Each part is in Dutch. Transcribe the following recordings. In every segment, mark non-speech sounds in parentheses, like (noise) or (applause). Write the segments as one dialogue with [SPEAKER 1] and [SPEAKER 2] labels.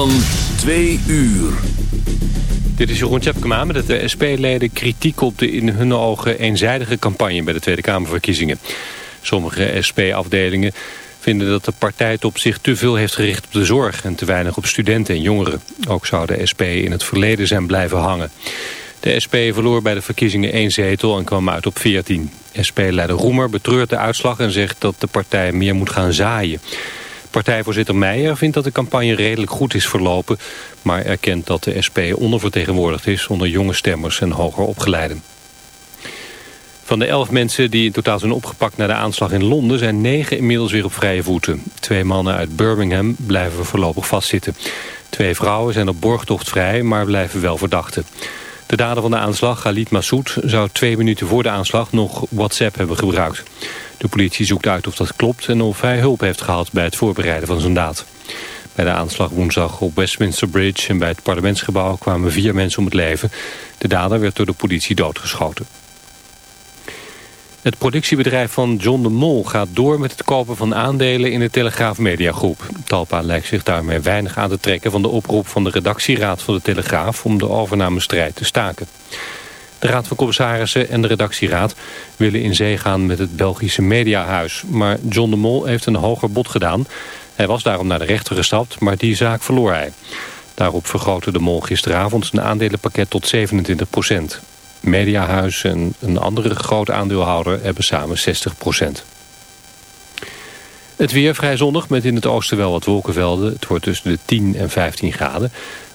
[SPEAKER 1] van twee uur.
[SPEAKER 2] Dit is Jeroen Tjepkema met de SP-leden kritiek op de in hun ogen eenzijdige campagne bij de Tweede Kamerverkiezingen. Sommige SP-afdelingen vinden dat de partijtop zich te veel heeft gericht op de zorg en te weinig op studenten en jongeren. Ook zou de SP in het verleden zijn blijven hangen. De SP verloor bij de verkiezingen één zetel en kwam uit op 14. SP-leider Roemer betreurt de uitslag en zegt dat de partij meer moet gaan zaaien. Partijvoorzitter Meijer vindt dat de campagne redelijk goed is verlopen... maar erkent dat de SP ondervertegenwoordigd is onder jonge stemmers en hoger opgeleiden. Van de elf mensen die in totaal zijn opgepakt na de aanslag in Londen... zijn negen inmiddels weer op vrije voeten. Twee mannen uit Birmingham blijven voorlopig vastzitten. Twee vrouwen zijn op borgtocht vrij, maar blijven wel verdachten. De dader van de aanslag, Khalid Massoud, zou twee minuten voor de aanslag nog WhatsApp hebben gebruikt. De politie zoekt uit of dat klopt en of hij hulp heeft gehad bij het voorbereiden van zijn daad. Bij de aanslag woensdag op Westminster Bridge en bij het parlementsgebouw kwamen vier mensen om het leven. De dader werd door de politie doodgeschoten. Het productiebedrijf van John de Mol gaat door met het kopen van aandelen in de Telegraaf Mediagroep. Talpa lijkt zich daarmee weinig aan te trekken van de oproep van de redactieraad van de Telegraaf om de overnamestrijd te staken. De Raad van Commissarissen en de redactieraad willen in zee gaan met het Belgische Mediahuis. Maar John de Mol heeft een hoger bod gedaan. Hij was daarom naar de rechter gestapt, maar die zaak verloor hij. Daarop vergrootte de Mol gisteravond zijn aandelenpakket tot 27 procent. Mediahuis en een andere grote aandeelhouder hebben samen 60 procent. Het weer vrij zonnig met in het oosten wel wat wolkenvelden. Het wordt tussen de 10 en 15 graden.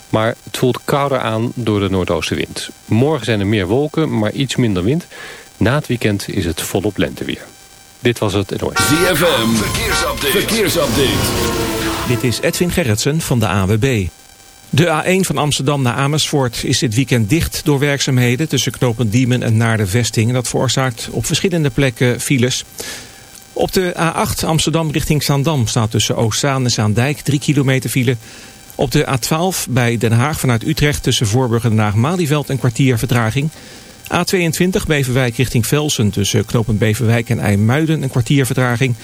[SPEAKER 2] Maar het voelt kouder aan door de noordoostenwind. Morgen zijn er meer wolken, maar iets minder wind. Na het weekend is het volop lenteweer. Dit was het NOS.
[SPEAKER 1] ZFM, verkeersupdate. verkeersupdate.
[SPEAKER 3] Dit is Edwin Gerritsen van de AWB. De A1 van Amsterdam naar Amersfoort is dit weekend dicht door werkzaamheden... tussen knooppunt Diemen en naar de Vesting. En dat veroorzaakt op verschillende plekken files. Op de A8 Amsterdam richting Zaandam staat tussen Oostzaan en Zaandijk 3 kilometer file... Op de A12 bij Den Haag vanuit Utrecht tussen Voorburg en Den Haag-Malieveld een kwartier vertraging. A22 Beverwijk richting Velsen tussen knooppunt Beverwijk en IJmuiden een kwartier vertraging.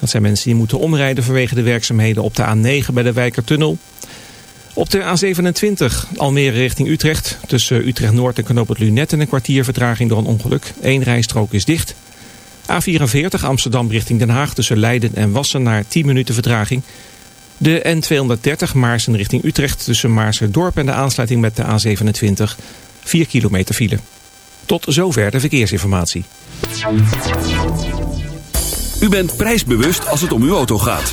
[SPEAKER 3] Dat zijn mensen die moeten omrijden vanwege de werkzaamheden op de A9 bij de Wijkertunnel. Op de A27 Almere richting Utrecht tussen Utrecht Noord en knooppunt Lunetten een kwartier vertraging door een ongeluk. Eén rijstrook is dicht. A44 Amsterdam richting Den Haag tussen Leiden en Wassenaar 10 minuten vertraging. De N230 Maarsen richting Utrecht tussen Maarserdorp en de aansluiting met de A27. 4 kilometer file. Tot zover de verkeersinformatie.
[SPEAKER 1] U bent prijsbewust als het om uw auto gaat.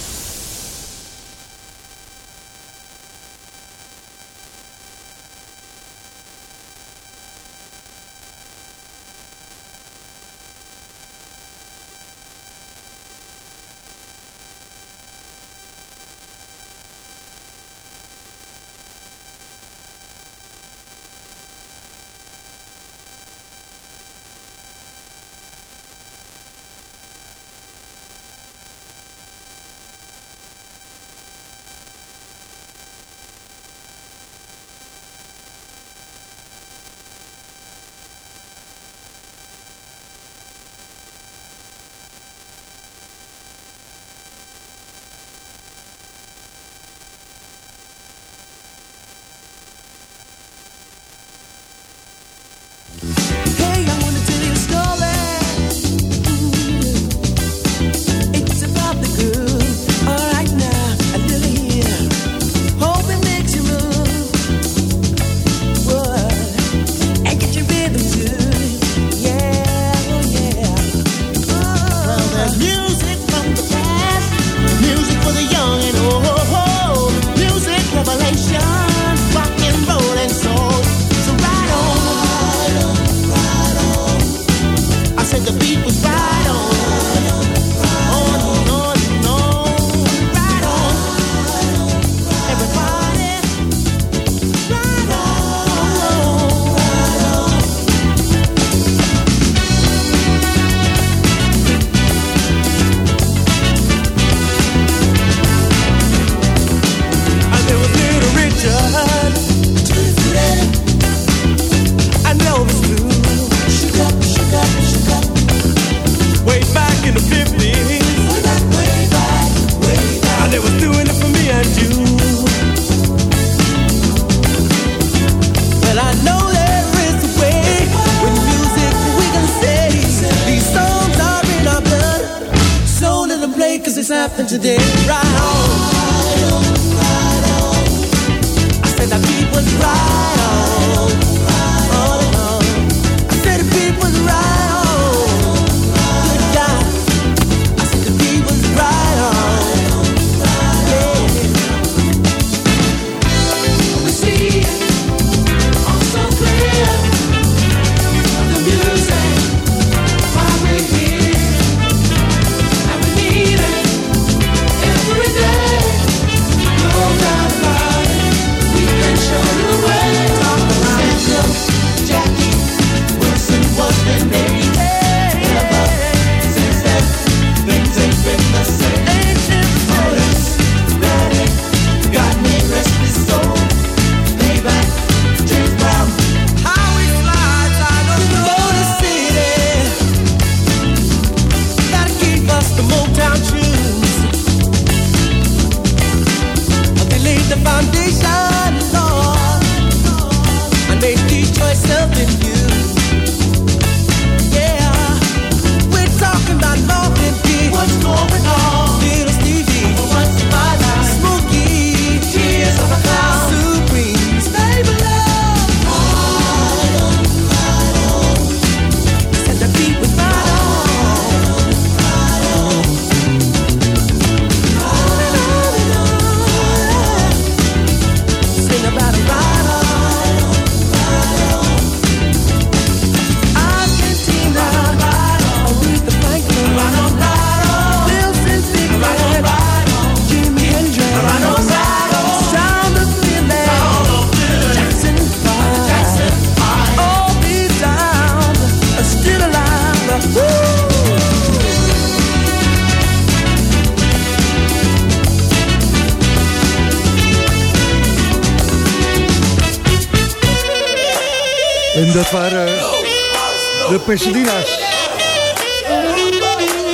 [SPEAKER 4] De Pasadena's.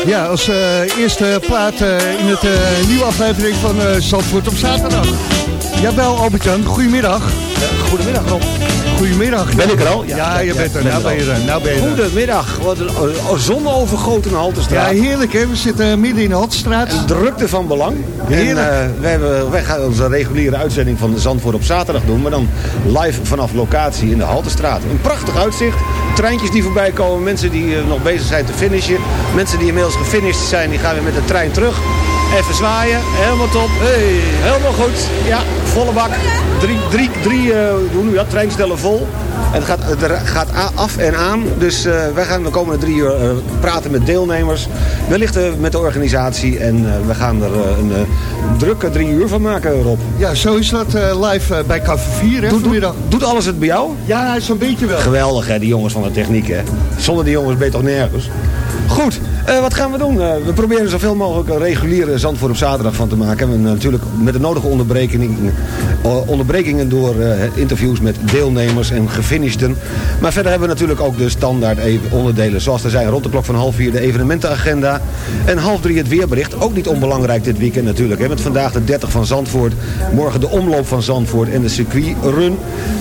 [SPEAKER 4] Ja, als eh, eerste plaat eh, in het eh, nieuwe aflevering van eh Zandvoort op zaterdag. Jawel, Albert-Jan, goedemiddag.
[SPEAKER 5] Goedemiddag Rob.
[SPEAKER 4] Goedemiddag.
[SPEAKER 5] Ben ik er al?
[SPEAKER 4] Ja, je bent er. Nou ben je er. Nou ben je er.
[SPEAKER 5] Goedemiddag. Wat een oh, zonovergoten
[SPEAKER 4] Ja,
[SPEAKER 5] Haltestraat.
[SPEAKER 4] heerlijk hè. We zitten midden in de Hotstraat.
[SPEAKER 5] Een drukte van belang.
[SPEAKER 4] Heerlijk.
[SPEAKER 5] En, eh, wij, hebben, wij gaan onze reguliere uitzending van Zandvoort op zaterdag doen. Maar dan live vanaf locatie in de Haltestraat. Een prachtig uitzicht. Treintjes die voorbij komen. Mensen die eh, nog bezig zijn te finishen. Mensen die inmiddels gefinished zijn. Die gaan weer met de trein terug. Even zwaaien. Helemaal top. Hey. Helemaal goed. Ja, volle bak. Drie, drie, drie eh, hoe je dat? Treinstellen vol. Het gaat, het gaat af en aan. Dus eh, wij gaan de komende drie uur eh, praten met deelnemers. Wellicht eh, met de organisatie. En we gaan er een drukke drie uur van maken, Rob.
[SPEAKER 4] Ja, zo is dat live bij Café 4 hè,
[SPEAKER 5] Doet,
[SPEAKER 4] vanmiddag.
[SPEAKER 5] doet, doet alles het bij jou?
[SPEAKER 4] Ja, zo'n beetje wel.
[SPEAKER 5] Geweldig hè, die jongens van de techniek hè. Zonder die jongens ben je toch nergens. Goed, eh, wat gaan we doen? Eh, we proberen zoveel mogelijk een reguliere Zandvoort op zaterdag van te maken. En natuurlijk met de nodige onderbrekingen, eh, onderbrekingen door interviews met deelnemers en gefinishten. Maar verder hebben we natuurlijk ook de standaard even onderdelen. Zoals er zijn rond de klok van half vier de evenementenagenda. En half drie het weerbericht. Ook niet onbelangrijk dit weekend natuurlijk. Hè, met vandaag de 30 van Zandvoort. Morgen de omloop van Zandvoort en de circuitrun.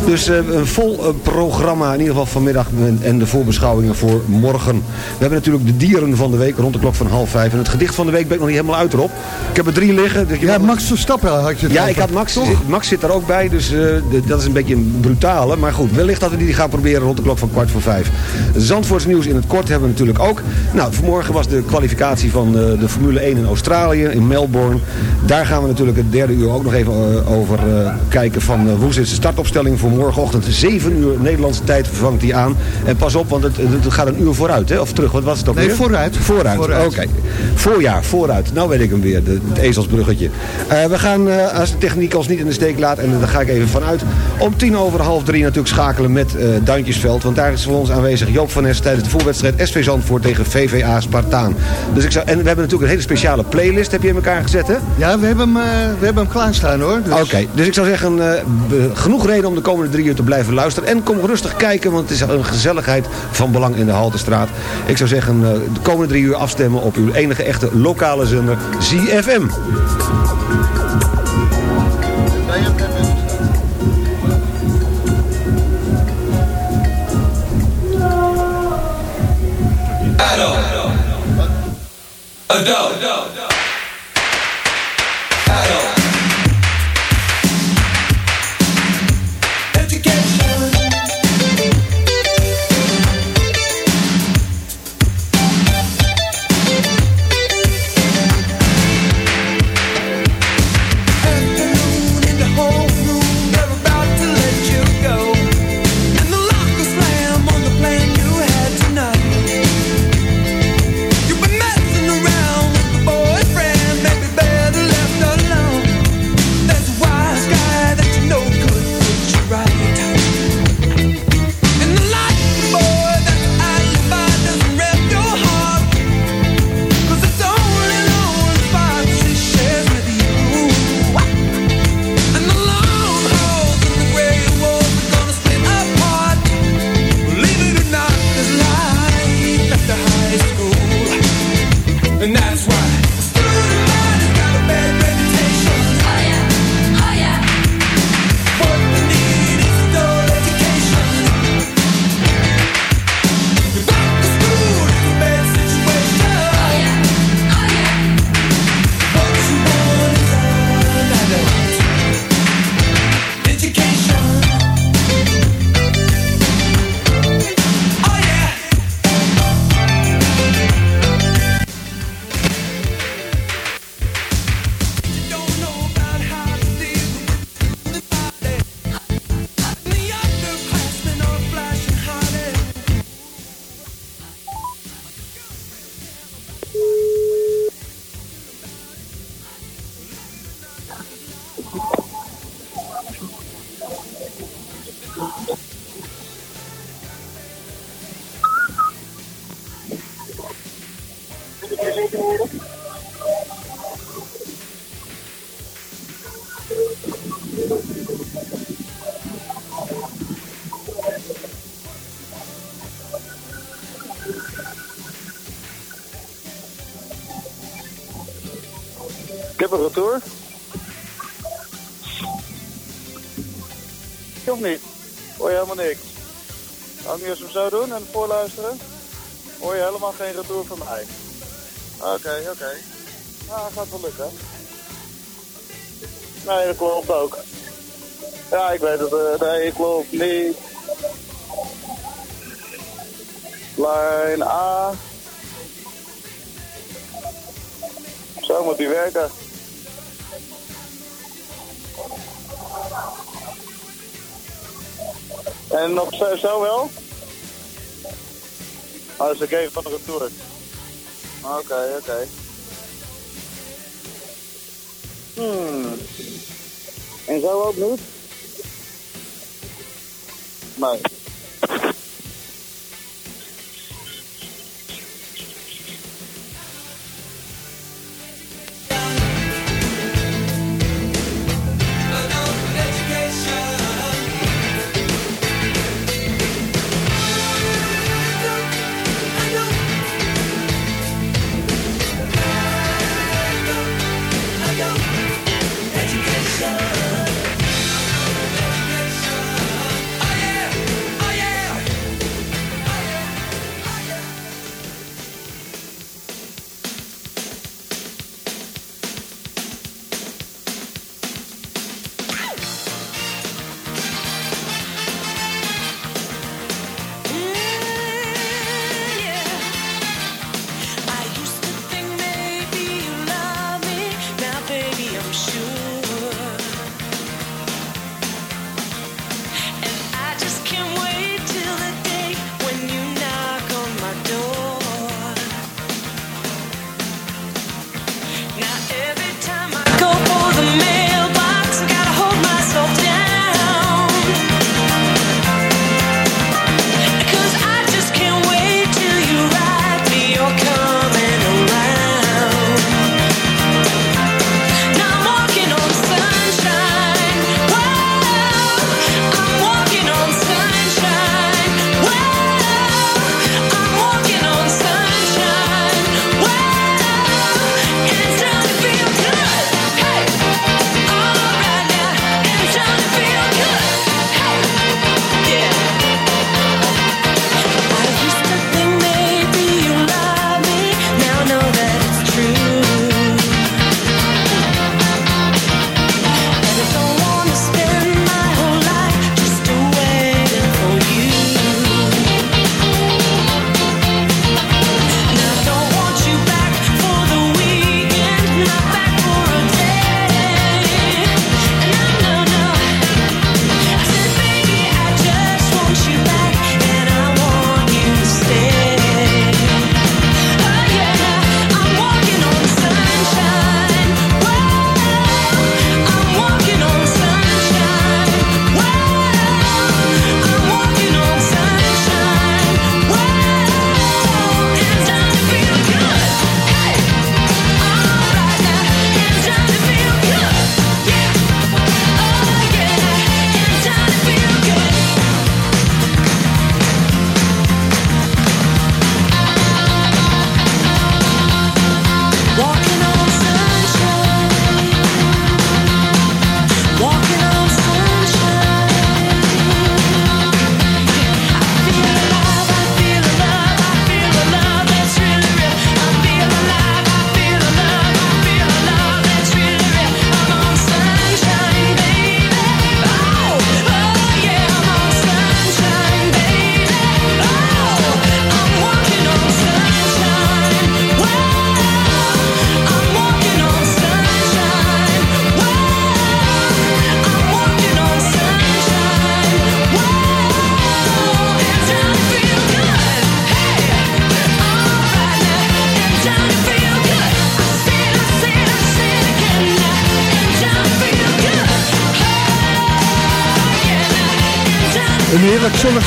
[SPEAKER 5] Dus een vol programma in ieder geval vanmiddag en de voorbeschouwingen voor morgen. We hebben natuurlijk de dieren van de week rond de klok van half vijf. En het gedicht van de week ben ik nog niet helemaal uit erop. Ik heb er drie liggen. dus
[SPEAKER 4] Ja, Max Verstappen had je
[SPEAKER 5] ja,
[SPEAKER 4] over.
[SPEAKER 5] ik had Max.
[SPEAKER 4] Toch?
[SPEAKER 5] Max zit er ook bij, dus eh, de- dat is een beetje een brutale. Maar goed, wellicht dat we die gaan proberen rond de klok van kwart voor vijf. Zandvoorts nieuws in het kort hebben we natuurlijk ook. Nou, vanmorgen was de kwalificatie van de, de Formule 1 in Australië, in Melbourne. Daar gaan we natuurlijk het derde uur ook nog even eh, over eh, kijken van hoe zit de startopstelling voor morgenochtend. 7 uur Nederlandse tijd vangt die aan. En pas op, want het, het gaat een uur vooruit, hè? Of terug, wat was het ook
[SPEAKER 4] Nee,
[SPEAKER 5] weer?
[SPEAKER 4] vooruit.
[SPEAKER 5] Vooruit,
[SPEAKER 4] Vooruit.
[SPEAKER 5] oké. Voorjaar, vooruit. Nou weet ik hem weer, de, het ezelsbruggetje. Eh, we gaan, eh, als de techniek ons niet in de steek laat, en daar ga ik even vanuit, om tien over half drie natuurlijk schakelen met eh Duintjesveld. Want daar is voor ons aanwezig Joop van Nes tijdens de voorwedstrijd SV Zandvoort tegen VVA Spartaan. Dus ik zou, en we hebben natuurlijk een hele speciale playlist, heb je in elkaar gezet, hè?
[SPEAKER 4] Ja, we hebben hem, eh, we hebben hem klaarstaan hoor. Dus-
[SPEAKER 5] Oké, dus ik zou zeggen, eh, genoeg reden om de komende drie uur te blijven luisteren. En kom rustig kijken, want het is een gezelligheid van belang in de Haltestraat. Ik zou zeggen, eh, de komende drie uur afstemmen op uw enige echte lokale zender, ZFM.
[SPEAKER 6] Ik あっ。Zo doen en voorluisteren? Hoor je helemaal geen retour van mij? Oké, oké. Nou, gaat wel lukken. Nee, dat klopt ook. Ja, ik weet het. eh, nee, klopt niet. Lijn A. Zo moet die werken. En nog zo, zo wel? Oh, dus ik even van de retour. Oké, oké. Hmm. En zo ook niet?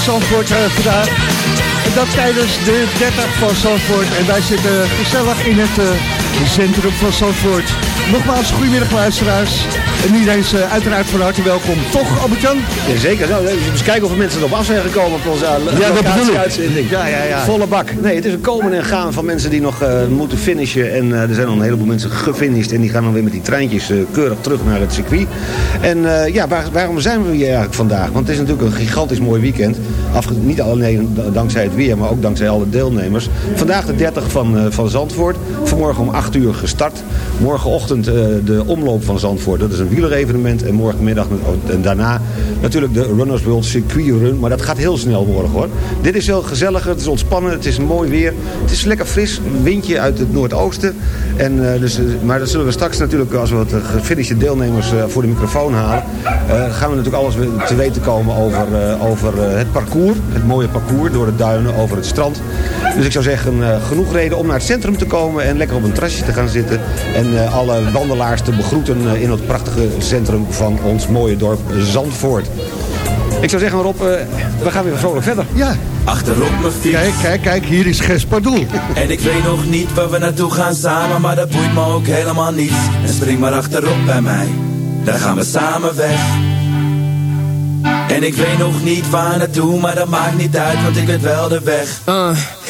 [SPEAKER 4] Zandvoort eh, vandaag. En dat tijdens de 30 van Zandvoort. En wij zitten gezellig in het eh, centrum van Zandvoort. Nogmaals, goedemiddag luisteraars. En iedereen is uh, uiteraard van harte welkom. Toch, Albert-Jan?
[SPEAKER 5] Ja, zeker. Nou, eens kijken of er mensen erop af zijn gekomen op onze uh,
[SPEAKER 4] Ja, dat bedoel ik.
[SPEAKER 5] uitzending.
[SPEAKER 4] Ja, ja, ja.
[SPEAKER 5] Volle bak. Nee, het is een komen en gaan van mensen die nog eh, moeten finishen. En eh, er zijn al een heleboel mensen gefinished. En die gaan dan weer met die treintjes eh, keurig terug naar het circuit. En eh, ja, waar- waarom zijn we hier eigenlijk vandaag? Want het is natuurlijk een gigantisch mooi weekend. Afge niet alleen dankzij het weer, maar ook dankzij alle deelnemers. Vandaag de 30 van, eh, van Zandvoort. Vanmorgen om 8 uur gestart. Morgenochtend eh, de omloop van Zandvoort. Dat is een wielerevenement. En morgenmiddag en daarna natuurlijk de Runners World Circuit Run. Maar dat gaat heel snel morgen hoor. Dit is heel gezelliger, het is ontspannen, het is mooi weer. Het is lekker fris, windje uit het noordoosten. En, eh, dus, eh, maar dat zullen we straks natuurlijk, als we wat eh, gefinishte deelnemers eh, voor de microfoon halen... eh, gaan we natuurlijk alles te weten komen over, eh, over eh, het parcours. Het mooie parcours door de duinen, over het strand. Dus ik zou zeggen, eh, genoeg reden om naar het centrum te komen... en lekker op een terrasje te gaan zitten. En eh, alle wandelaars te begroeten eh, in het prachtige centrum van ons mooie dorp Zandvoort. Ik zou zeggen, Rob, eh, we gaan weer vrolijk verder.
[SPEAKER 4] Ja,
[SPEAKER 7] Achterop mijn fiets.
[SPEAKER 4] kijk, kijk, kijk, hier is Gers Pardoel. (laughs)
[SPEAKER 7] En ik weet nog niet waar we naartoe gaan samen, maar dat boeit me ook helemaal niet. En spring maar achterop bij mij, dan gaan we samen weg. En ik weet nog niet waar naartoe, maar dat maakt niet uit, want ik weet wel de weg.
[SPEAKER 8] Uh,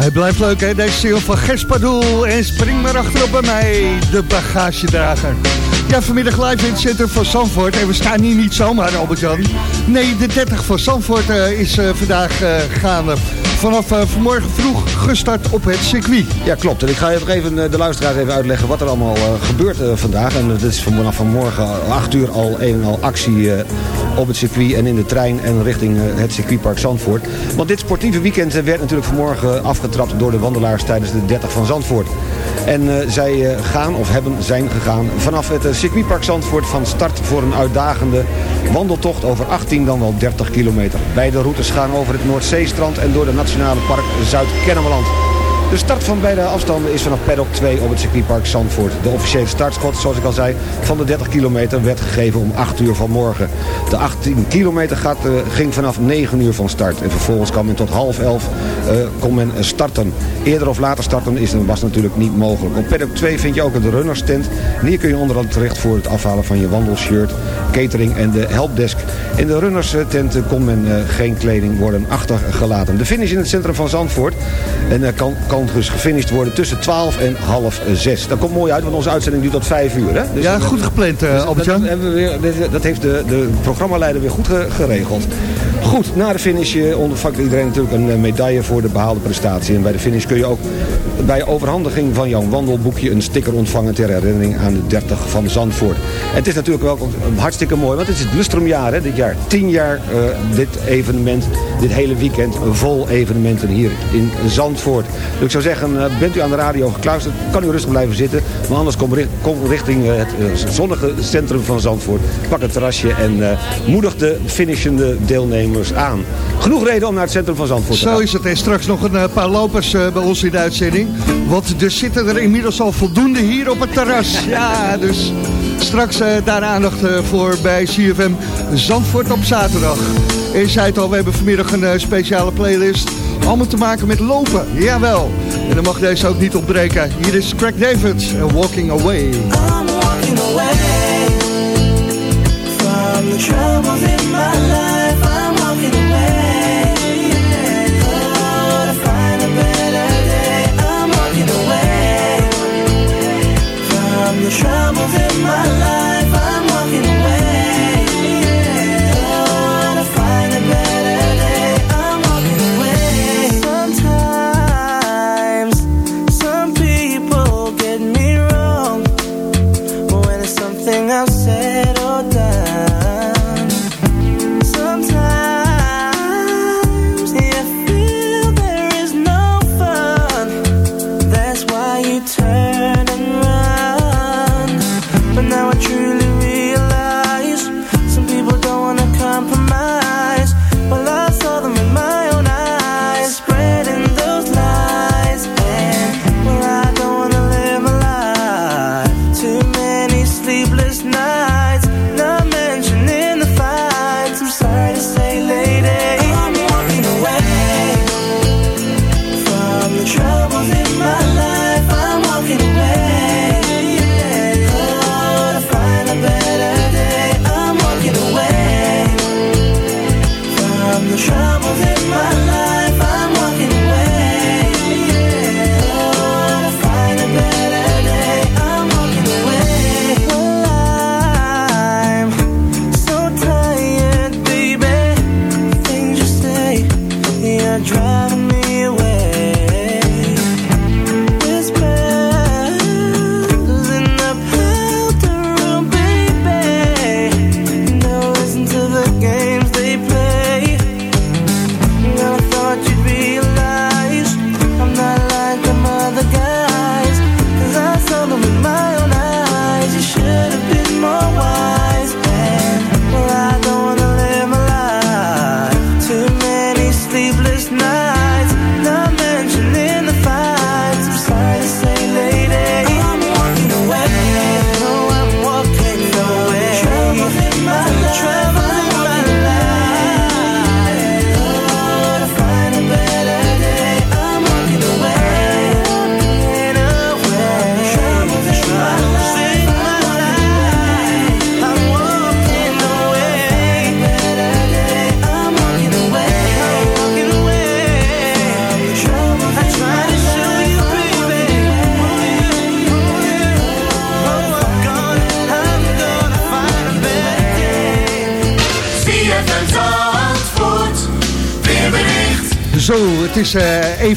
[SPEAKER 4] Hij blijft leuk, hè? Deze single van Gers Pardoel. En spring maar achterop bij mij, de bagagedrager. Ja, vanmiddag live in het centrum van Zandvoort. En we staan hier niet zomaar, Albert-Jan. Nee, de 30 van Zandvoort eh, is eh, vandaag eh, gaande. Vanaf vanmorgen vroeg gestart op het circuit.
[SPEAKER 5] Ja, klopt. En ik ga even, de luisteraars even uitleggen wat er allemaal gebeurt vandaag. En dat is vanaf vanmorgen 8 uur al een en al actie op het circuit en in de trein en richting eh, het circuitpark Zandvoort. Want dit sportieve weekend eh, werd natuurlijk vanmorgen afgetrapt door de wandelaars tijdens de 30 van Zandvoort. En eh, zij gaan, of hebben, zijn gegaan vanaf het circuitpark Zandvoort van start voor een uitdagende wandeltocht over 18 dan wel 30 kilometer. Beide routes gaan over het Noordzeestrand en door de Nationale Park Zuid-Kennemerland. De start van beide afstanden is vanaf paddock 2 op het circuitpark Zandvoort. De officiële startschot, zoals ik al zei, van de 30 kilometer werd gegeven om 8 uur vanmorgen. De 18 kilometer gaat, eh, ging vanaf 9 uur van start. En vervolgens kan men tot half 11 eh, kon men eh, starten. Eerder of later starten is, was natuurlijk niet mogelijk. Op paddock 2 vind je ook het runnerstent. En hier kun je onder andere terecht voor het afhalen van je wandelshirt, catering en de helpdesk. In de runnerstent kon men eh, geen kleding worden achtergelaten. De finish in het centrum van Zandvoort en, kan, kan dus gefinished worden tussen 12 en half 6. Dat komt mooi uit, want onze uitzending duurt tot 5 uur. Hè? Dus
[SPEAKER 4] Ja, goed gepland,
[SPEAKER 5] dus
[SPEAKER 4] Albert-Jan.
[SPEAKER 5] Dat, hebben we weer, dit- dat heeft de, de programmaleider weer goed ge- geregeld. Goed, na de finish eh, ontvangt iedereen natuurlijk een eh, medaille voor de behaalde prestatie. En bij de finish kun je ook bij overhandiging van jouw wandelboekje een sticker ontvangen ter herinnering aan de 30 van Zandvoort. Het is natuurlijk wel hartstikke mooi, want het is het lustrumjaar hè, dit jaar. 10 jaar eh, dit evenement, dit hele weekend, vol evenementen hier in Zandvoort. Dus ik zou zeggen, bent u aan de radio gekluisterd, kan u rustig blijven zitten. Maar anders kom, kom richting het zonnige centrum van Zandvoort. Pak het terrasje en moedig de finishende aan. Genoeg reden om naar het centrum van Zandvoort te gaan.
[SPEAKER 4] Zo is het. En straks nog een eh, paar lopers eh, bij ons in de uitzending. Want er zitten er inmiddels al voldoende hier op het terras. (laughs) Ja, dus straks eh, daar aandacht eh, voor bij CFM Zandvoort op zaterdag. En je zei het al, we hebben vanmiddag een speciale playlist. Allemaal te maken met lopen. Jawel. En dan mag deze ook niet opbreken. Hier is Craig David en Walking Away.
[SPEAKER 9] I'm walking away from the troubles in my life. From the troubles in my life.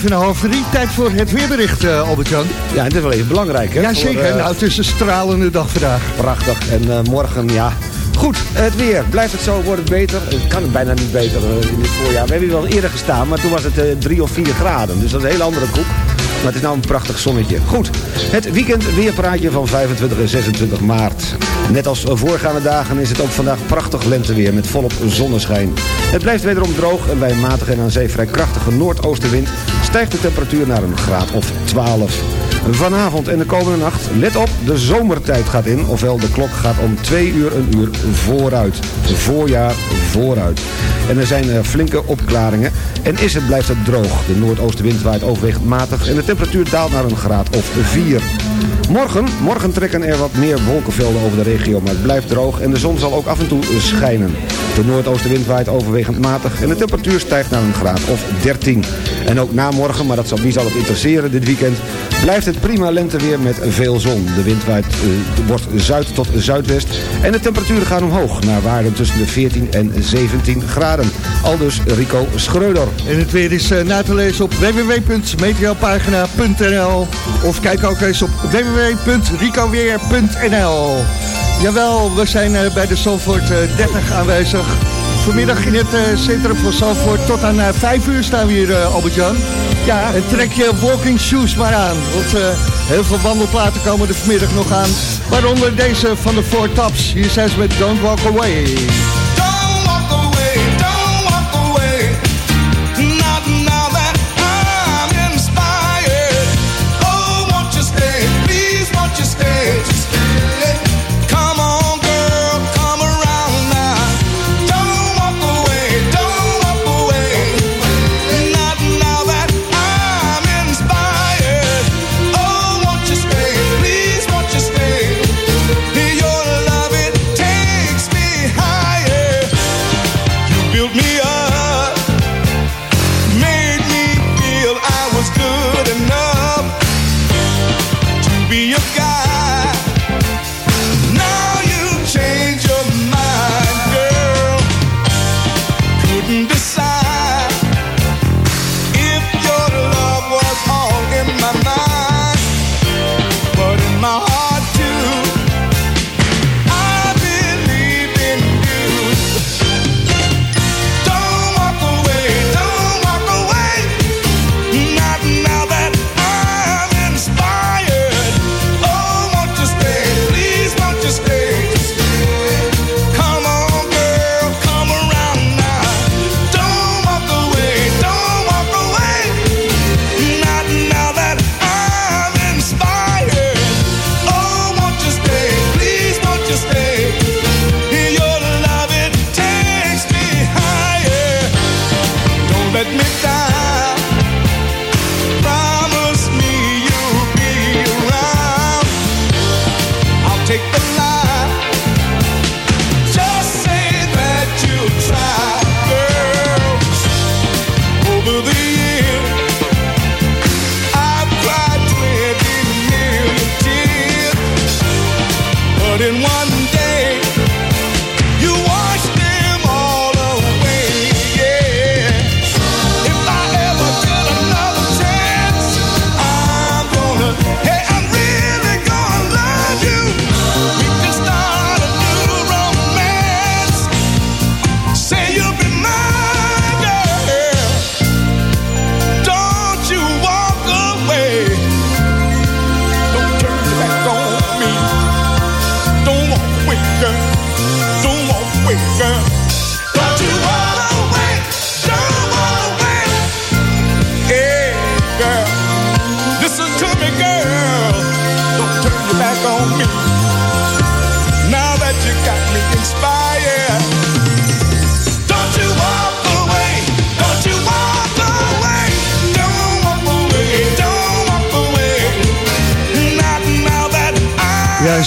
[SPEAKER 4] Even een half drie. Tijd voor het weerbericht, eh, Albert-Jan.
[SPEAKER 5] Ja, dit is wel even belangrijk, hè?
[SPEAKER 4] Jazeker.
[SPEAKER 5] Voor, eh,
[SPEAKER 4] nou, het is een stralende dag vandaag.
[SPEAKER 5] Prachtig. En eh, morgen, ja, Goed, het weer. Blijft het zo, wordt het beter? Het kan het bijna niet beter in dit voorjaar. We hebben hier wel eerder gestaan, maar toen was het 3 of 4 graden. Dus dat is een hele andere koek. Maar het is nou een prachtig zonnetje. Goed, het weekend weerpraatje van 25 en 26 maart. Net als voorgaande dagen is het ook vandaag prachtig lenteweer met volop zonneschijn. Het blijft wederom droog en bij een matige en aan zee vrij krachtige noordoostenwind stijgt de temperatuur naar een graad of 12. Vanavond en de komende nacht, let op, de zomertijd gaat in. Ofwel, de klok gaat om twee uur een uur vooruit. Voorjaar vooruit. En er zijn eh, flinke opklaringen. En is het, blijft het droog. De noordoostenwind waait overwegend matig en de temperatuur daalt naar een graad of 4. Morgen, morgen trekken er wat meer wolkenvelden over de regio, maar het blijft droog en de zon zal ook af en toe schijnen. De noordoostenwind waait overwegend matig en de temperatuur stijgt naar een graad of 13. En ook na morgen, maar dat zal, wie zal het interesseren dit weekend, blijft het prima lenteweer met veel zon. De wind waait, eh, wordt zuid tot zuidwest en de temperaturen gaan omhoog naar waarden tussen de 14 en 17 graden. Aldus Rico Schreuder.
[SPEAKER 10] En het weer is eh, na te lezen op www.meteopagina.nl of kijk ook eens op www.ricoweer.nl Jawel, we zijn eh, bij de Zandvoort eh, 30 aanwezig. Vanmiddag in het eh, centrum van Zandvoort tot aan 5 uur staan we hier, Albert-Jan. Ja, en trek je walking shoes maar aan. Want eh, heel veel wandelplaten komen er vanmiddag nog aan. Waaronder deze van de Four Tops. Hier zijn ze met Don't Walk Away.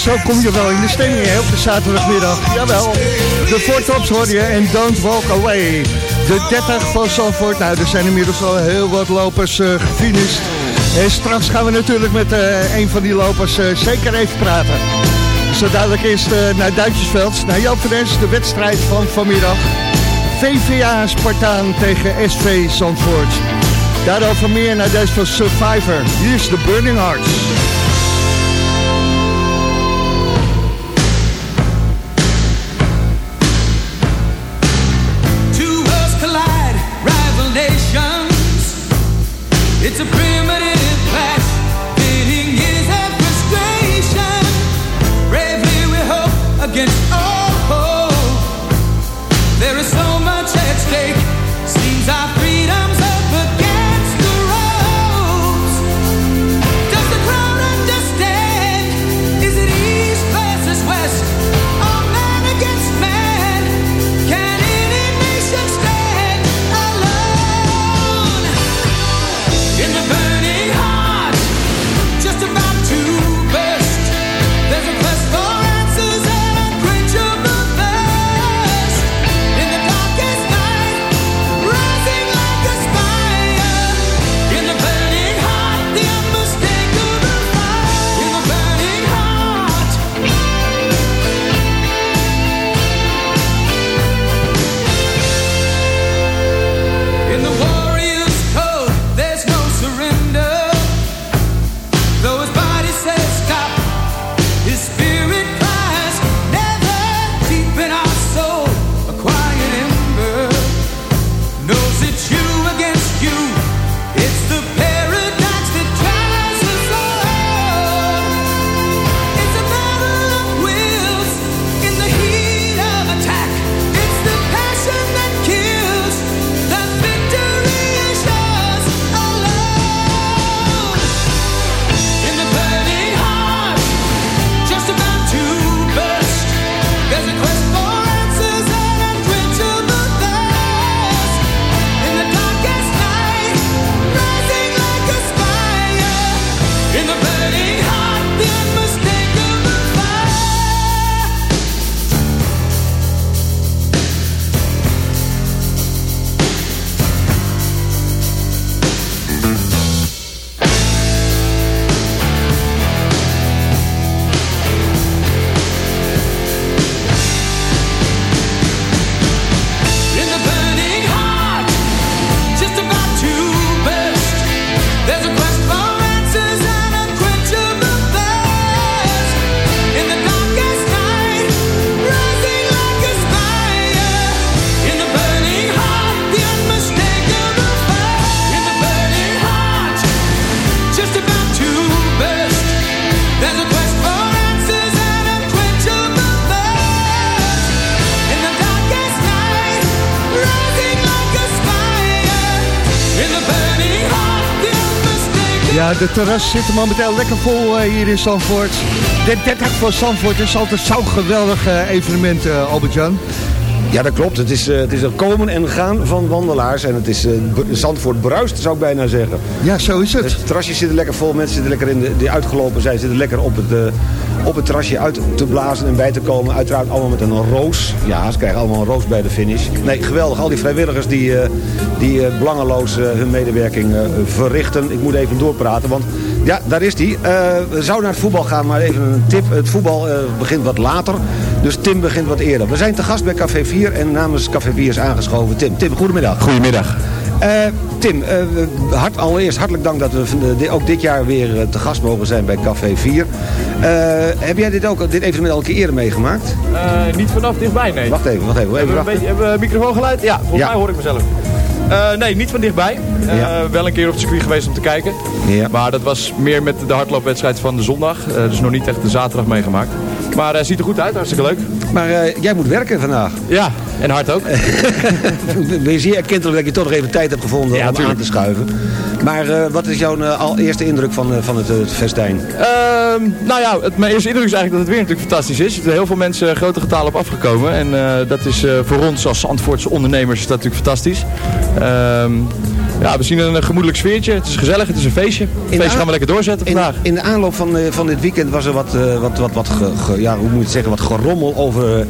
[SPEAKER 10] Zo kom je wel in de stemming hè, op de zaterdagmiddag. Jawel, de Four Tops hoor je en Don't Walk Away. De 30 van Zandvoort. Nou, er zijn inmiddels al heel wat lopers gefinished. En straks gaan we natuurlijk met eh, een van die lopers eh, zeker even praten. Zo dadelijk eerst naar Duitsersveld, naar Jan de wedstrijd van vanmiddag. VVA Spartaan tegen SV Zandvoort. Daarover meer naar deze van Survivor. Hier is de Burning Hearts.
[SPEAKER 4] Ja, de terras zit momenteel lekker vol eh, hier in Zandvoort. De 30 van Zandvoort is altijd zo'n geweldig eh, evenement, eh, Albert-Jan.
[SPEAKER 5] Ja, dat klopt. Het is, eh, het is een komen en gaan van wandelaars. En het is eh, b- Zandvoort bruist, zou ik bijna zeggen.
[SPEAKER 4] Ja, zo is het.
[SPEAKER 5] Het terrasje zit er lekker vol. Mensen zitten lekker in de, die uitgelopen zijn, zitten lekker op het, eh, op het terrasje uit te blazen en bij te komen. Uiteraard allemaal met een roos. Ja, ze krijgen allemaal een roos bij de finish. Nee, geweldig. Al die vrijwilligers die, eh, die eh, belangeloos eh, hun medewerking verrichten. Ik moet even doorpraten, want ja, daar is die. We zouden naar het voetbal gaan, maar even een tip. Het voetbal begint wat later. Dus Tim begint wat eerder. We zijn te gast bij Café 4 en namens Café 4 is aangeschoven Tim. Tim, goedemiddag.
[SPEAKER 11] Goedemiddag.
[SPEAKER 5] Eh, Tim, eh, hart, allereerst hartelijk dank dat we ook dit jaar weer eh, te gast mogen zijn bij Café 4. Eh, heb jij dit, ook, dit evenement al een keer eerder meegemaakt?
[SPEAKER 11] Niet vanaf dichtbij, nee.
[SPEAKER 5] Wacht even, wacht even. even
[SPEAKER 11] Hebben we een beetje, hebben we microfoon geluid? Ja, volgens
[SPEAKER 5] Ja.
[SPEAKER 11] mij hoor ik mezelf. Eh, nee, niet van dichtbij. Eh,
[SPEAKER 5] Ja.
[SPEAKER 11] Wel een keer op het circuit geweest om te kijken.
[SPEAKER 5] Ja.
[SPEAKER 11] Maar dat was meer met de hardloopwedstrijd van de zondag. Eh, dus nog niet echt de zaterdag meegemaakt. Maar ziet er goed uit, hartstikke leuk.
[SPEAKER 5] Maar jij moet werken vandaag.
[SPEAKER 11] Ja, en hard ook.
[SPEAKER 5] Ben (laughs) je zeer erkentelijk dat je toch nog even tijd hebt gevonden
[SPEAKER 11] Ja,
[SPEAKER 5] om
[SPEAKER 11] tuurlijk.
[SPEAKER 5] aan te schuiven. Maar eh, wat is jouw eh, al eerste indruk van, eh, van het, het festijn?
[SPEAKER 11] Ehm, nou ja, het, mijn eerste indruk is eigenlijk dat het weer natuurlijk fantastisch is. Er zijn heel veel mensen grote getalen op afgekomen. En dat is voor ons als Zandvoortse ondernemers is dat natuurlijk fantastisch. Ehm, ja, we zien een gemoedelijk sfeertje. Het is gezellig, het is een feestje. Het feestje gaan we lekker doorzetten
[SPEAKER 5] In,
[SPEAKER 11] vandaag.
[SPEAKER 5] in de aanloop van, van dit weekend was er wat, wat, wat, wat ge- ge- ja, hoe moet het zeggen, wat gerommel over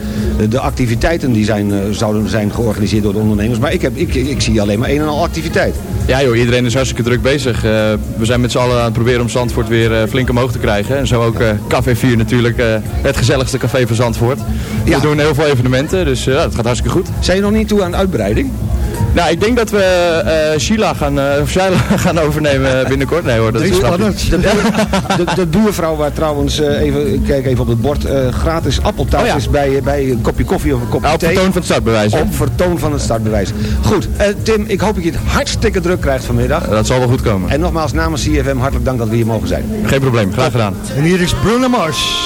[SPEAKER 5] de activiteiten die zijn, zouden zijn georganiseerd door de ondernemers. Maar ik, heb, ik, ik zie alleen maar een en al activiteit.
[SPEAKER 11] Ja joh, iedereen is hartstikke druk bezig. Eh, we zijn met z'n allen aan het proberen om Zandvoort weer eh, flink omhoog te krijgen. En zo ook eh, Café 4 natuurlijk, het gezelligste café van Zandvoort.
[SPEAKER 5] Ja.
[SPEAKER 11] We doen heel veel evenementen, dus ja, het gaat hartstikke goed.
[SPEAKER 5] Zijn je nog niet toe aan uitbreiding?
[SPEAKER 11] Nou, ik denk dat we eh Sheila gaan, eh, Sheila (laughs) gaan overnemen binnenkort. Nee hoor, dat is
[SPEAKER 5] spannend. De, de, de buurvrouw waar trouwens, eh, even, ik kijk even op het bord, eh, gratis appeltaart
[SPEAKER 11] Oh ja.
[SPEAKER 5] is bij, bij een kopje koffie of een kopje
[SPEAKER 11] op
[SPEAKER 5] thee.
[SPEAKER 11] vertoon van het startbewijs. hè?
[SPEAKER 5] Op vertoon van het startbewijs. Goed, eh, Tim, ik hoop dat je het hartstikke druk krijgt vanmiddag.
[SPEAKER 11] Dat zal wel goed komen.
[SPEAKER 5] En nogmaals namens CFM hartelijk dank dat we hier mogen zijn.
[SPEAKER 11] Geen probleem, graag gedaan.
[SPEAKER 4] En hier is Bruno Mars.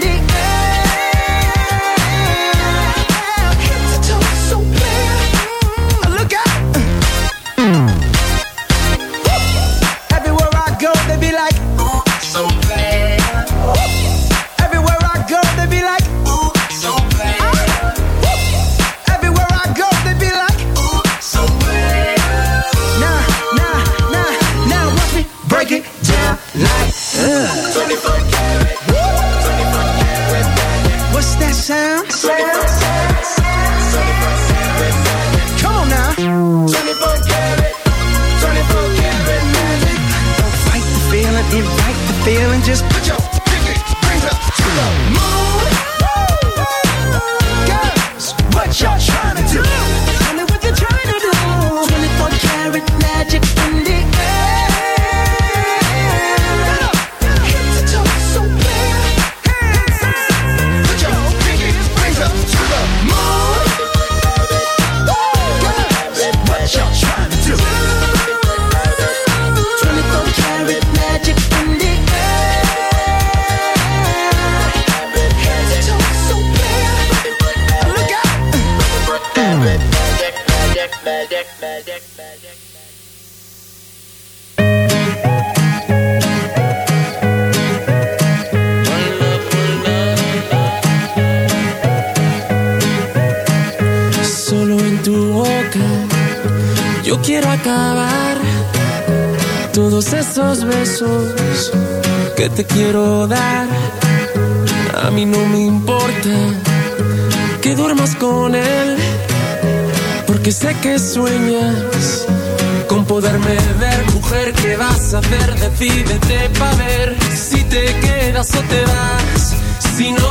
[SPEAKER 12] que sueñas con poderme ver. Mujer, ¿qué vas a hacer? Decídete pa' ver si te quedas o te vas. Si no,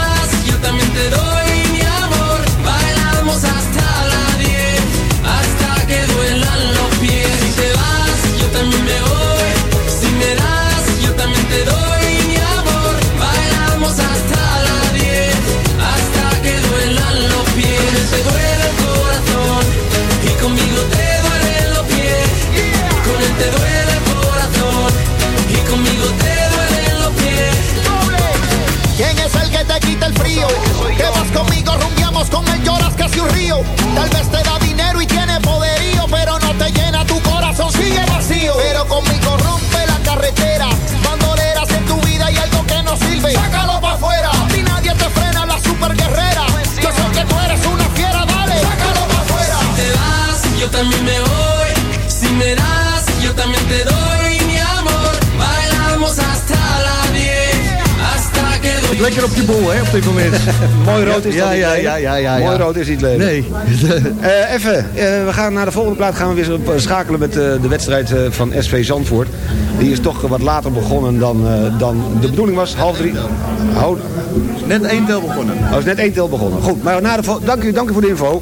[SPEAKER 12] también te doy
[SPEAKER 13] quita el frío? Que vas conmigo, rumbiamos con él, lloras casi un río. Tal vez te da dinero y tiene poderío, pero no te llena tu corazón, sigue vacío. Pero conmigo rompe la carretera, bandoleras en tu vida y algo que no sirve. Sácalo para afuera, si nadie te frena, la super. Yo sé que tú eres una fiera, dale, sácalo para afuera.
[SPEAKER 12] Si te vas, yo también me voy. Si me das, yo también te doy
[SPEAKER 4] Lekker op je bol, hè, op dit moment. (laughs)
[SPEAKER 5] Mooi rood is
[SPEAKER 4] ja,
[SPEAKER 5] dat niet,
[SPEAKER 4] ja, ja, ja, ja, ja.
[SPEAKER 5] Mooi rood is niet leven.
[SPEAKER 4] Nee. (laughs)
[SPEAKER 5] Eh, even, eh, we gaan naar de volgende plaat. Gaan we weer op, eh, schakelen met eh, de wedstrijd eh, van SV Zandvoort. Die is toch wat later begonnen dan, eh, dan de bedoeling was. Half drie. Hou-
[SPEAKER 14] Net één tel begonnen.
[SPEAKER 5] Oh, is net één tel begonnen. Goed, maar na de dank, u, dank u voor de info.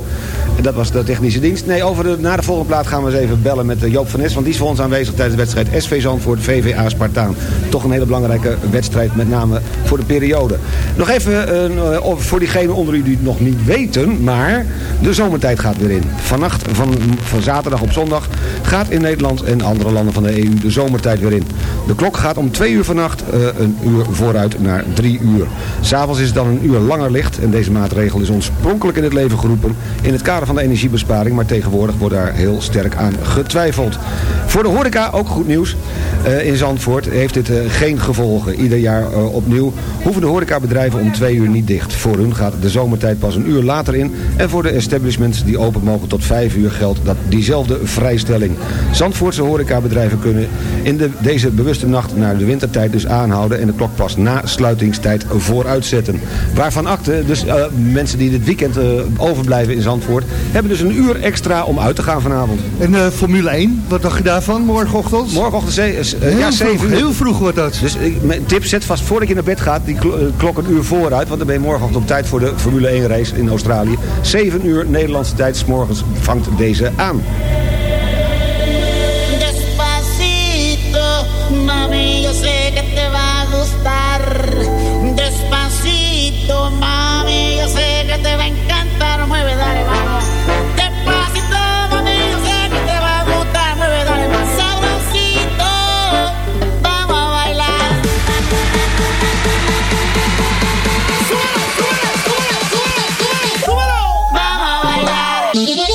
[SPEAKER 5] Dat was de technische dienst. Nee, over de, na de volgende plaat gaan we eens even bellen met eh, Joop van Nes. Want die is voor ons aanwezig tijdens de wedstrijd SV Zandvoort, VVA Spartaan. Toch een hele belangrijke wedstrijd, met name voor de periode. Nog even eh, of- voor diegenen onder u die het nog niet weten. Maar de zomertijd gaat weer in. Vannacht, van, van zaterdag op zondag, gaat in Nederland en andere landen van de EU de zomertijd weer in. De klok gaat om twee uur vannacht eh, een uur vooruit naar drie uur. S'avonds is het dan een uur langer licht. En deze maatregel is oorspronkelijk in het leven geroepen in het kader van de energiebesparing. Maar tegenwoordig wordt daar heel sterk aan getwijfeld. Voor de horeca ook goed nieuws. Eh, in Zandvoort heeft dit eh, geen gevolgen. Ieder jaar eh, opnieuw hoeven de horecabedrijven om twee uur niet dicht. Voor hun gaat de zomertijd pas een uur later in. En voor de establishments die open mogen tot vijf uur geldt dat diezelfde vrijstelling. Zandvoortse horecabedrijven kunnen in de, deze bewuste nacht naar de wintertijd dus aanhouden... en de klok pas na sluitingstijd vooruitzetten. Waarvan akte, dus mensen die dit weekend overblijven in Zandvoort... hebben dus een uur extra om uit te gaan vanavond.
[SPEAKER 4] En eh, Formule 1, wat dacht je daarvan morgenochtend?
[SPEAKER 5] Morgenochtend, eh,
[SPEAKER 4] Heel
[SPEAKER 5] ja,
[SPEAKER 4] vroeg,
[SPEAKER 5] 7 uur.
[SPEAKER 4] heel vroeg wordt dat.
[SPEAKER 5] Dus ik, mijn tip, zet vast voordat je naar bed gaat die eh, klok een uur vooruit. Want dan ben je morgenochtend op tijd voor de Formule 1 race in Australië. 7 uur Nederlandse tijd, 's morgens vangt deze aan.
[SPEAKER 4] Yeah.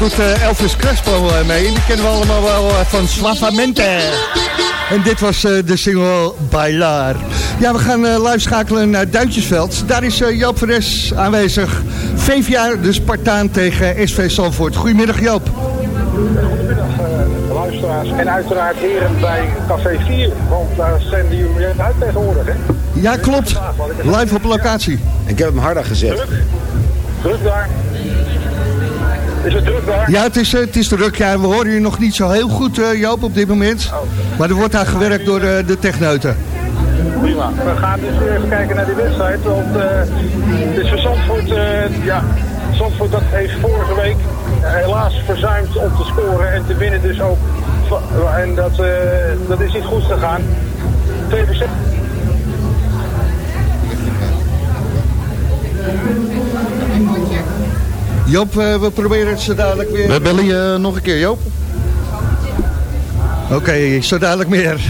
[SPEAKER 4] Doet eh, Elvis Crespo eh, mee. En die kennen we allemaal wel eh, van Suavamente. En dit was eh, de single Bailar. Ja, we gaan live schakelen naar Duintjesveld. Daar is eh, Joop Veres aanwezig. VVA, de Spartaan tegen SV Zandvoort. Goedemiddag Joop.
[SPEAKER 15] Goedemiddag luisteraars en uiteraard heren bij Café 4, want daar zenden jullie het uit tegenwoordig hè?
[SPEAKER 4] Ja, klopt. Live op locatie.
[SPEAKER 5] Ik heb hem harder gezet.
[SPEAKER 15] Druk, druk daar. Is het druk daar?
[SPEAKER 4] Ja, het is, het is druk. Ja, we horen je nog niet zo heel goed, eh, Joop, op dit moment. Maar er wordt aan gewerkt door eh, de techneuten.
[SPEAKER 15] Prima. We gaan dus even kijken naar die wedstrijd, want eh het is voor Zandvoort, ja, Zandvoort dat heeft vorige week helaas verzuimd om te scoren en te winnen dus ook. En dat, dat is niet goed gegaan. TVC
[SPEAKER 4] Joop, eh, we proberen het zo dadelijk weer...
[SPEAKER 14] We bellen je nog een keer, Joop.
[SPEAKER 4] Oké, zo dadelijk meer.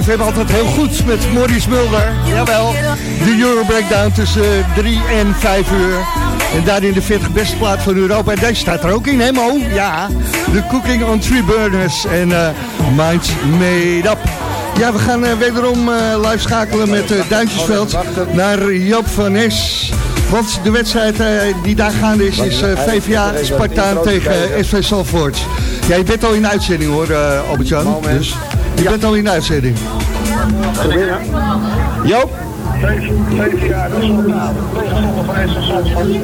[SPEAKER 4] CFM altijd heel goed met Maurice Mulder. Jawel, de Euro Breakdown tussen 3 en 5 uur. En daarin de 40 beste plaat van Europa. En deze staat er ook in, hè Mo? Ja, de Cooking on Three Burners en eh Minds Made Up. Ja, we gaan eh, wederom eh, live schakelen met eh, Duintjesveld naar Joop van Nes. Want de wedstrijd eh, die daar gaande is, is eh, VVA Spartaan tegen eh, SV Salvoort. Ja, je bent al in de uitzending hoor, eh Albert-Jan. Dus je bent al in de uitzending.
[SPEAKER 5] Joop?
[SPEAKER 15] Zeven jaar, dat is.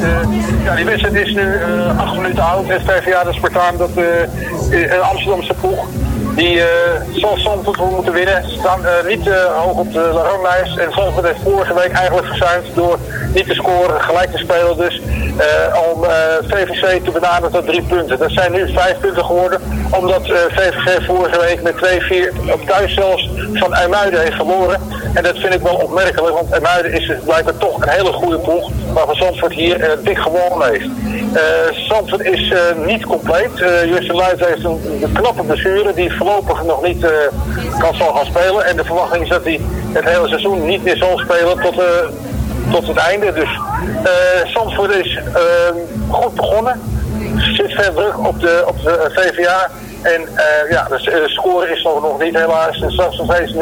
[SPEAKER 15] Eh, ja, die wedstrijd is nu eh, acht minuten oud. Het VVA de Spartaan, dat eh, een Amsterdamse ploeg. Die eh, zal Zandvoort moeten winnen. Ze staan eh, niet eh, hoog op de ranglijst. En Zandvoort heeft vorige week eigenlijk verzuimd door niet te scoren, gelijk te spelen. Dus eh, om eh, VVC te benaderen tot drie punten. Dat zijn nu vijf punten geworden. Omdat eh, VVC vorige week met 2-4 op thuis zelfs van IJmuiden heeft verloren. En dat vind ik wel opmerkelijk, want IJmuiden is blijkbaar toch een hele goede ploeg. Waarvan Zandvoort hier eh, dik gewonnen heeft. Eh Zandvoort is niet compleet. Justin Luijs heeft een, knappe blessure die voorlopig nog niet kan zal gaan spelen. En de verwachting is dat hij het hele seizoen niet meer zal spelen tot, tot het einde. Dus eh Zandvoort is goed begonnen. Zit ver druk op de, op de VVA.
[SPEAKER 9] En eh, ja, de, score is nog, nog niet helaas. Het is straks nog steeds 0-0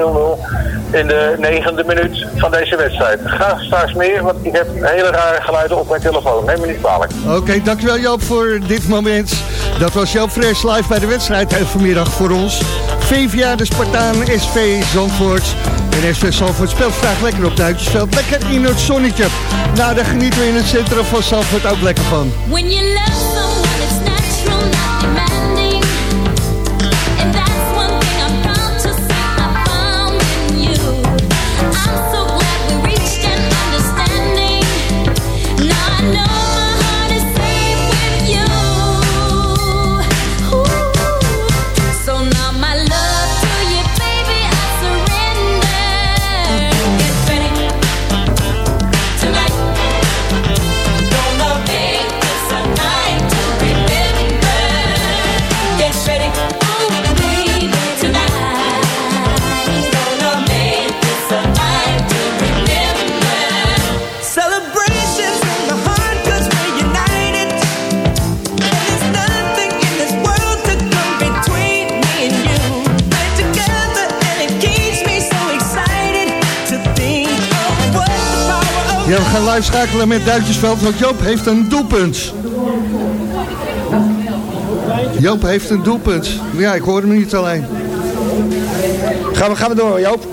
[SPEAKER 9] in de negende minuut van deze wedstrijd. Graag straks meer, want ik heb hele rare geluiden op mijn telefoon. Neem me niet kwalijk.
[SPEAKER 4] Oké, dankjewel Joop voor dit moment. Dat was Joop Fresh live bij de wedstrijd eh, vanmiddag voor ons. VVA de Spartaan, SV Zandvoort. En SV Zandvoort speelt vandaag lekker op Duitsersveld. Lekker in het zonnetje. Nou, daar genieten we in het centrum van Zandvoort ook lekker van.
[SPEAKER 16] When you love
[SPEAKER 4] gaan live schakelen met Duitsersveld, want Joop heeft een doelpunt. Joop heeft een doelpunt. Ja, ik hoor hem niet alleen.
[SPEAKER 5] Gaan we, gaan we door, Joop?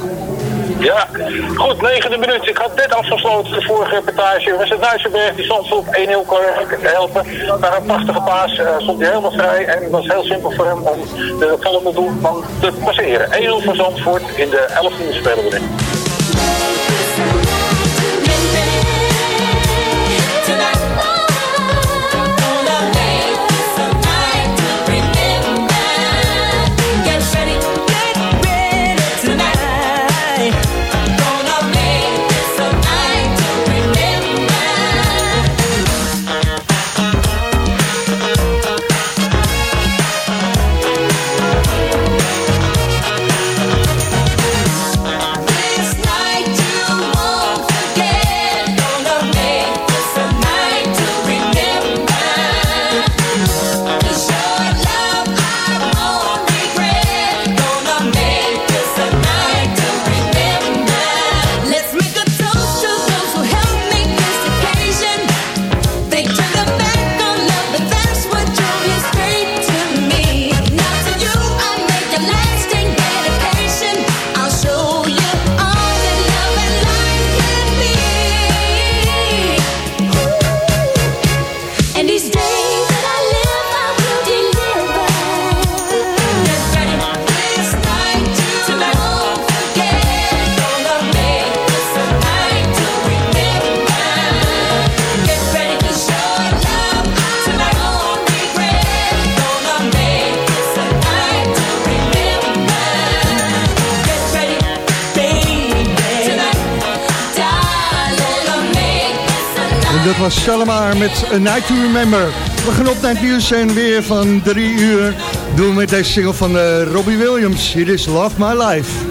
[SPEAKER 9] Ja, goed, negende minuut. Ik had net afgesloten de vorige reportage. Was het Duitserberg die stond op 1-0 kon helpen. Maar een prachtige paas eh, stond hij helemaal vrij. En het was heel simpel voor hem om de volgende doelman te passeren. 1-0 voor Zandvoort in de 11e spelen
[SPEAKER 4] was Shalimar met A Night to Remember. We gaan op naar het nieuws en weer van drie uur. Doen met deze single van eh, Robbie Williams. Hier is Love My Life.